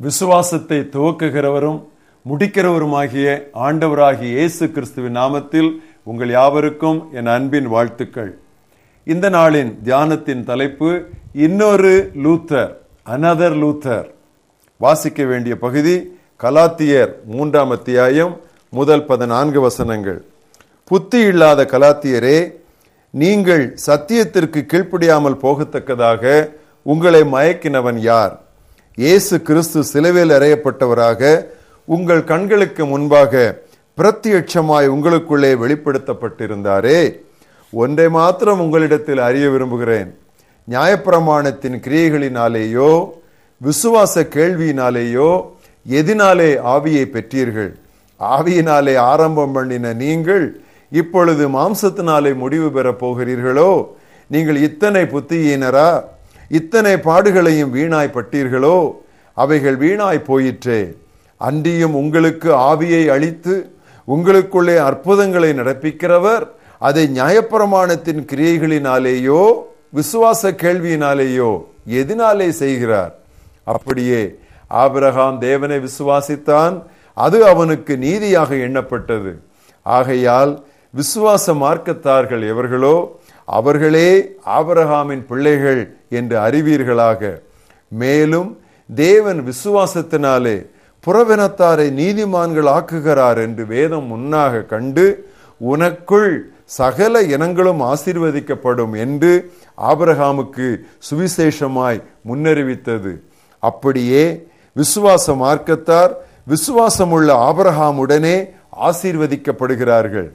விசுவாசத்தை துவக்குகிறவரும் முடிக்கிறவருமாகிய ஆண்டவராகிய இயேசு கிறிஸ்துவின் நாமத்தில் உங்கள் யாவருக்கும் என் அன்பின் வாழ்த்துக்கள். இந்த நாளின் தியானத்தின் தலைப்பு இன்னொரு லூத்தர் அனதர் லூத்தர். வாசிக்க வேண்டிய பகுதி கலாத்தியர் மூன்றாம் அத்தியாயம் முதல் பதினான்கு வசனங்கள். புத்தி இல்லாத கலாத்தியரே நீங்கள் சத்தியத்திற்கு கீழ்ப்படியாமல் போகத்தக்கதாக உங்களை மயக்கினவன் யார்? இயேசு கிறிஸ்து சிலுவையில் அறையப்பட்டவராக உங்கள் கண்களுக்கு முன்பாக பிரத்யட்சமாய் உங்களுக்குள்ளே வெளிப்படுத்தப்பட்டிருந்தாரே. ஒன்றை மாத்திரம் உங்களிடத்தில் அறிய விரும்புகிறேன். நியாயப்பிரமாணத்தின் கிரியைகளினாலேயோ விசுவாச கேள்வியினாலேயோ எதினாலே ஆவியை பெற்றீர்கள். ஆவியினாலே ஆரம்பம் பண்ணின நீங்கள் இப்பொழுது மாம்சத்தினாலே முடிவு பெறப் போகிறீர்களோ? நீங்கள் இத்தனை புத்தியினரா? இத்தனை பாடுகளையும் வீணாய் பட்டீர்களோ? அவைகள் வீணாய் போயிற்றே. அன்றியும் உங்களுக்கு ஆவியை அளித்து உங்களுக்குள்ளே அற்புதங்களை நடப்பிக்கிறவர் அதை நியாயப்பிரமாணத்தின் கிரியைகளினாலேயோ விசுவாச கேள்வியினாலேயோ எதினாலே செய்கிறார். அப்படியே ஆபிரகாம் தேவனை விசுவாசித்தான் அது அவனுக்கு நீதியாக எண்ணப்பட்டது. ஆகையால் விசுவாச மார்க்கத்தார்கள் எவர்களோ அவர்களே ஆபரகாமின் பிள்ளைகள் என்று அறிவீர்களாக. மேலும் தேவன் விசுவாசத்தினாலே புறவினத்தாரை நீதிமான்கள் ஆக்குகிறார் என்று வேதம் முன்னாக கண்டு உனக்குள் சகல இனங்களும் ஆசீர்வதிக்கப்படும் என்று ஆபரகாமுக்கு சுவிசேஷமாய் முன்னறிவித்தது. அப்படியே விசுவாச மார்க்கத்தார் விசுவாசமுள்ள ஆபரகாமுடனே ஆசீர்வதிக்கப்படுகிறார்கள்.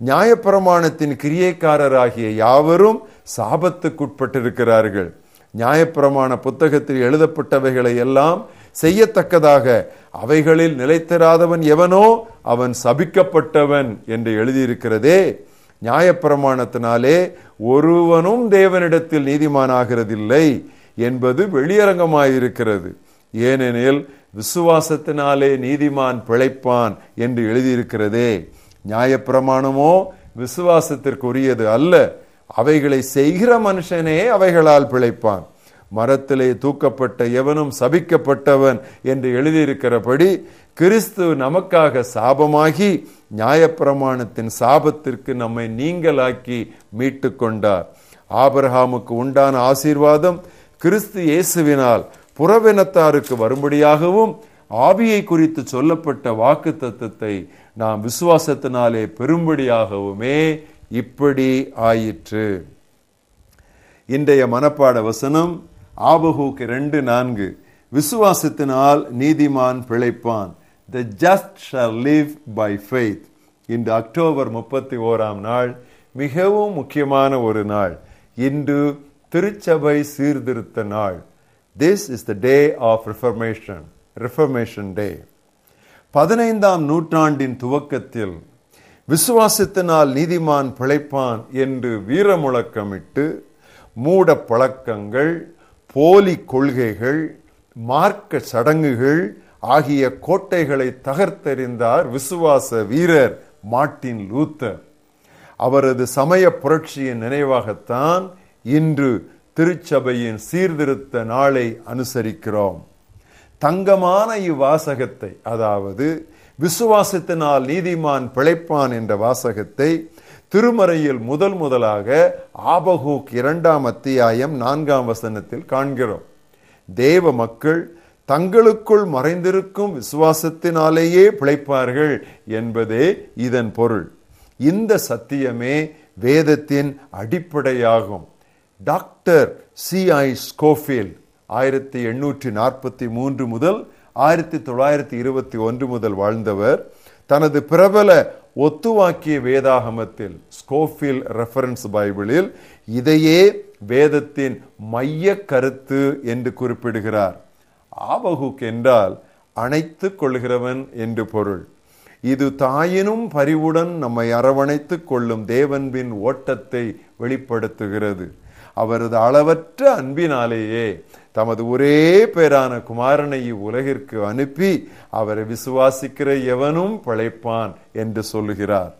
நியாயப்பிரமாணத்தின் கிரியைக்காரராகிய யாவரும் சாபத்துக்குட்பட்டிருக்கிறார்கள். நியாயப்பிரமாண புத்தகத்தில் எழுதப்பட்டவைகளை எல்லாம் செய்யத்தக்கதாக அவைகளில் நிலைத்தராதவன் எவனோ அவன் சபிக்கப்பட்டவன் என்று எழுதியிருக்கிறதே. நியாயப்பிரமாணத்தினாலே ஒருவனும் தேவனிடத்தில் நீதிமானாகிறதில்லை என்பது வெளியரங்கமாயிருக்கிறது. ஏனெனில் விசுவாசத்தினாலே நீதிமான் பிழைப்பான் என்று எழுதியிருக்கிறதே. நியாயப்பிரமாணமோ விசுவாசத்திற்குரியது அல்ல. அவைகளை செய்கிற மனுஷனே அவைகளால் பிழைப்பான். மரத்திலே தூக்கப்பட்ட எவனும் சபிக்கப்பட்டவன் என்று எழுதியிருக்கிறபடி கிறிஸ்து நமக்காக சாபமாகி நியாயப்பிரமாணத்தின் சாபத்திற்கு நம்மை நீங்களாக்கி மீட்டு கொண்டார். ஆபரகாமுக்கு உண்டான ஆசீர்வாதம் கிறிஸ்து இயேசுவினால் புறவினத்தாருக்கு வரும்படியாகவும் ஆவியை குறித்து சொல்லப்பட்ட வாக்கு தத்துவத்தை நாம் விசுவாசத்தினாலே பெரும்படியாகவுமே இப்படி ஆயிற்று. இன்றைய மனப்பாட வசனம் ஆபகுக்கு ரெண்டு நான்கு. விசுவாசத்தினால் நீதிமான் பிழைப்பான். The just shall live by faith இன்று அக்டோபர் முப்பத்தி ஓராம் நாள் மிகவும் முக்கியமான ஒரு நாள். இன்று திருச்சபை சீர்திருத்த நாள். This is the day of reformation reformation day பதினைந்தாம் நூற்றாண்டின் துவக்கத்தில் விசுவாசத்தினால் நீதிமான் பிழைப்பான் என்று வீரமுழக்கமிட்டு மூட பழக்கங்கள் போலி கொள்கைகள் மார்க்க சடங்குகள் ஆகிய கோட்டைகளை தகர்த்தெறிந்தார் விசுவாச வீரர் மார்ட்டின் லூத்தர். அவரது சமய புரட்சியின் நினைவாகத்தான் இன்று திருச்சபையின் சீர்திருத்த நாளை அனுசரிக்கிறோம். தங்கமான இவ்வாசகத்தை அதாவது விசுவாசத்தினால் நீதிமான் பிழைப்பான் என்ற வாசகத்தை திருமறையில் முதல் முதலாக ஆபகூக் இரண்டாம் அத்தியாயம் நான்காம் வசனத்தில் காண்கிறோம். தேவ மக்கள் தங்களுக்குள் மறைந்திருக்கும் விசுவாசத்தினாலேயே பிழைப்பார்கள் என்பதே இதன் பொருள். இந்த சத்தியமே வேதத்தின் அடிப்படையாகும். டாக்டர் சி ஐ ஸ்கோஃபீல்ட் ஆயிரத்தி எண்ணூற்றி நாற்பத்தி மூன்று முதல் ஆயிரத்தி தொள்ளாயிரத்தி இருபத்தி ஒன்று முதல் வாழ்ந்தவர். தனது பிரபல ஒத்துவாக்கிய வேதாகமத்தில் ஸ்கோஃபில் ரெஃபரன்ஸ் பைபிளில் இதையே வேதத்தின் மைய கருத்து என்று குறிப்பிடுகிறார். ஆபகுக் என்றால் அணைத்து கொள்கிறவன் என்று பொருள். இது தாயினும் பரிவுடன் நம்மை அரவணைத்துக் கொள்ளும் தேவன்பின் ஓட்டத்தை வெளிப்படுத்துகிறது. அவரது அளவற்ற அன்பினாலேயே தமது ஒரே பேரான குமாரனை உலகிற்கு அனுப்பி அவரை விசுவாசிக்கிற எவனும் பிழைப்பான் என்று சொல்லுகிறார்.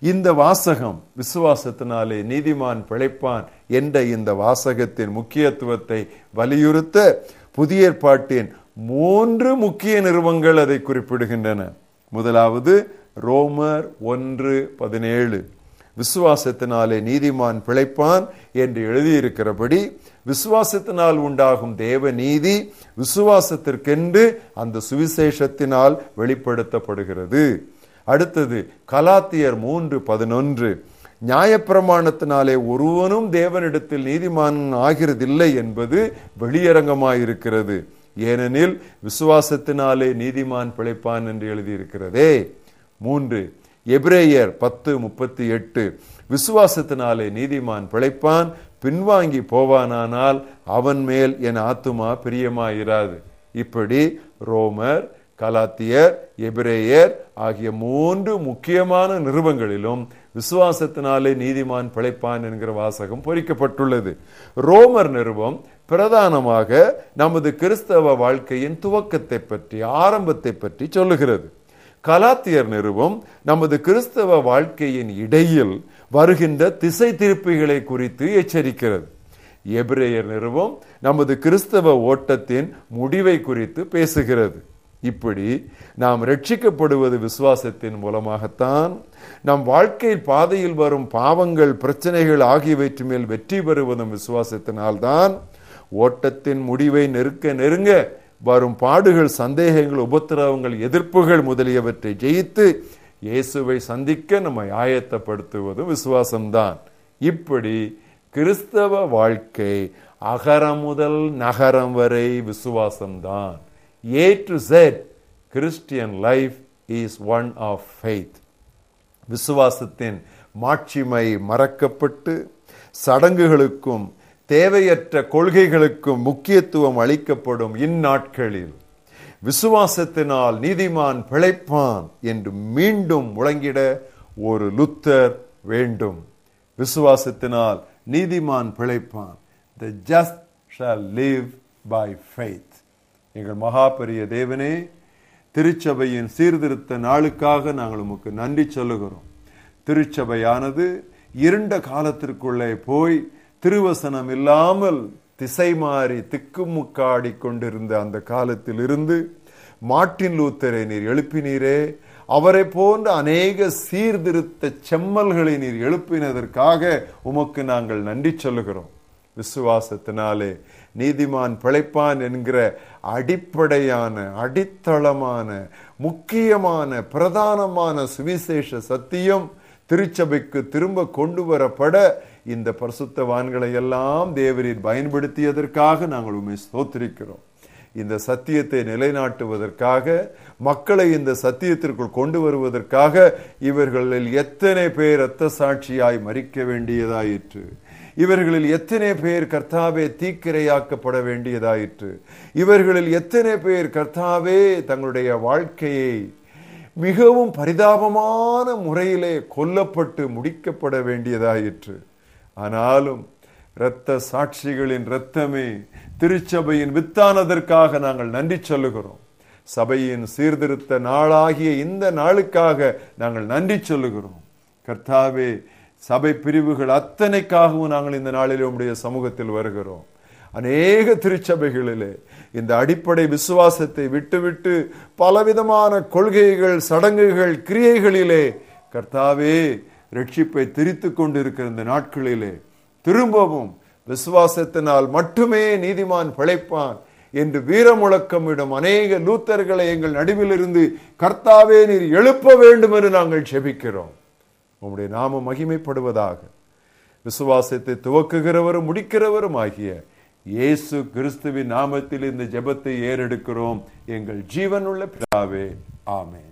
இந்த வாசகம் விசுவாசத்தினாலே நீதிமான் பிழைப்பான் என்ற இந்த வாசகத்தின் முக்கியத்துவத்தை வலியுறுத்த புதிய ஏற்பாட்டின் மூன்று முக்கிய நிறுவங்கள் அதை குறிப்பிடுகின்றன. முதலாவது ரோமர் ஒன்று பதினேழு. விசுவாசத்தினாலே நீதிமான் பிழைப்பான் என்று எழுதியிருக்கிறபடி விசுவாசத்தினால் உண்டாகும் தேவ நீதி விசுவாசத்திற்கென்று அந்த சுவிசேஷத்தினால் வெளிப்படுத்தப்படுகிறது. அடுத்தது கலாத்தியர் மூன்று பதினொன்று. நியாயப்பிரமாணத்தினாலே ஒருவனும் தேவனிடத்தில் நீதிமான் ஆகிறதில்லை என்பது வெளியரங்கமாயிருக்கிறது. ஏனெனில் விசுவாசத்தினாலே நீதிமான் பிழைப்பான் என்று எழுதியிருக்கிறதே. மூன்று எபிரேயர் பத்து முப்பத்தி எட்டு. விசுவாசத்தினாலே நீதிமான் பிழைப்பான் பின்வாங்கி போவானானால் அவன் மேல் என் ஆத்துமா பிரியமாயிராது. இப்படி ரோமர் கலாத்தியர் எபிரேயர் ஆகிய மூன்று முக்கியமான நிறுவங்களிலும் விசுவாசத்தினாலே நீதிமான் பிழைப்பான் என்கிற வாசகம் பொறிக்கப்பட்டுள்ளது. ரோமர் நிறுவம் பிரதானமாக நமது கிறிஸ்தவ வாழ்க்கையின் துவக்கத்தை பற்றி ஆரம்பத்தை பற்றி சொல்லுகிறது. கலாத்தியர் நிறுவம் நமது கிறிஸ்தவ வாழ்க்கையின் இடையில் வருகின்ற திசை திருப்பிகளை குறித்து எச்சரிக்கிறது. எபிரேயர் நிறுவம் நமது கிறிஸ்தவ ஓட்டத்தின் முடிவை குறித்து பேசுகிறது. இப்படி நாம் ரட்சிக்கப்படுவது விசுவாசத்தின் மூலமாகத்தான். நம் வாழ்க்கை பாதையில் வரும் பாவங்கள் பிரச்சனைகள் ஆகியவற்று மேல் வெற்றி பெறுவதும் விசுவாசத்தினால்தான். ஓட்டத்தின் முடிவை நெருக்க நெருங்க வரும் பாடுகள் சந்தேகங்கள் உபத்திரவங்கள் எதிர்ப்புகள் முதலியவற்றை ஜெயித்து இயேசுவை சந்திக்க நம்மை ஆயத்தப்படுத்துவதும் விசுவாசம்தான். இப்படி கிறிஸ்தவ வாழ்க்கை அகரம் முதல் நகரம் வரை விசுவாசம்தான். A to Z Christian life is one of faith விசுவாசத்தின் மாட்சிமை மறக்கப்பட்டு சடங்குகளுக்கும் தேவையற்ற கொள்கைகளுக்கும் முக்கியத்துவம் அளிக்கப்படும் இந்நாட்களில் விசுவாசத்தினால் நீதிமான் பிழைப்பான் என்று மீண்டும் முழங்கிட ஒரு லுத்தர் வேண்டும். விசுவாசத்தினால் நீதிமான் பிழைப்பான். The just shall live by faith எங்கள் மகா பெரிய தேவனே திருச்சபையின் சீர்திருத்த நாளுக்காக நாங்கள் உமக்கு நன்றி சொல்லுகிறோம். திருச்சபையானது இருண்ட காலத்திற்குள்ளே போய் திருவசனம் இல்லாமல் திசை மாறி திக்குமுக்காடி கொண்டிருந்த அந்த காலத்தில் இருந்து மாட்டின் லூத்தரை நீர் எழுப்பினீரே. அவரை போன்ற அநேக சீர்திருத்த செம்மல்களை நீர் எழுப்பினதற்காக உமக்கு நாங்கள் நன்றி சொல்லுகிறோம். விசுவாசத்தினாலே நீதிமான் பிழைப்பான் என்கிற அடிப்படையான அடித்தளமான முக்கியமான பிரதானமான சுவிசேஷ சத்தியம் திருச்சபைக்கு திரும்ப கொண்டு வரப்பட இந்த பரிசுத்தவான்களை எல்லாம் தேவரீர் பயன்படுத்தியதற்காக நாங்கள் உண்மை ஸ்தோத்திரிக்கிறோம். இந்த சத்தியத்தை நிலைநாட்டுவதற்காக மக்களை இந்த சத்தியத்திற்குள் கொண்டு வருவதற்காக இவர்களில் எத்தனை பேர் இரத்த சாட்சியாய் மறிக்க வேண்டியதாயிற்று? இவர்களில் எத்தனை பேர் கர்த்தாவே தீக்கிரையாக்கப்பட வேண்டியதாயிற்று? இவர்களில் எத்தனை பேர் கர்த்தாவே தங்களுடைய வாழ்க்கையை மிகவும் பரிதாபமான முறையிலே கொல்லப்பட்டு முடிக்கப்பட வேண்டியதாயிற்று? ஆனாலும் இரத்த சாட்சிகளின் இரத்தமே திருச்சபையின் வித்தானதற்காக நாங்கள் நன்றி சொல்லுகிறோம். சபையின் சீர்திருத்த நாளாகிய இந்த நாளுக்காக நாங்கள் நன்றி சொல்லுகிறோம். கர்த்தாவே சபை பிரிவுகள் அத்தனைக்காகவும் நாங்கள் இந்த நாளில் உடைய சமூகத்தில் வருகிறோம். அநேக திருச்சபைகளிலே இந்த அடிப்படை விசுவாசத்தை விட்டுவிட்டு பலவிதமான கொள்கைகள் சடங்குகள் கிரியைகளிலே கர்த்தாவே ரட்சிப்பை திரித்து கொண்டிருக்கிற இந்த நாட்களிலே திரும்பவும் விசுவாசத்தினால் மட்டுமே நீதிமான் பிழைப்பான் என்று வீரமுழக்கமிடும் அநேக லூத்தர்களை எங்கள் நடுவில் இருந்து கர்த்தாவே நீர் எழுப்ப வேண்டும் என்று நாங்கள் செபிக்கிறோம் உம்முடைய நாமம் மகிமைப்படுவதாக. விசுவாசத்தை துவக்குகிறவரும் முடிக்கிறவரும் ஆகிய இயேசு கிறிஸ்துவின் நாமத்தில் இந்த ஜெபத்தை ஏறெடுக்கிறோம். எங்கள் ஜீவனுள்ள பிதாவே ஆமே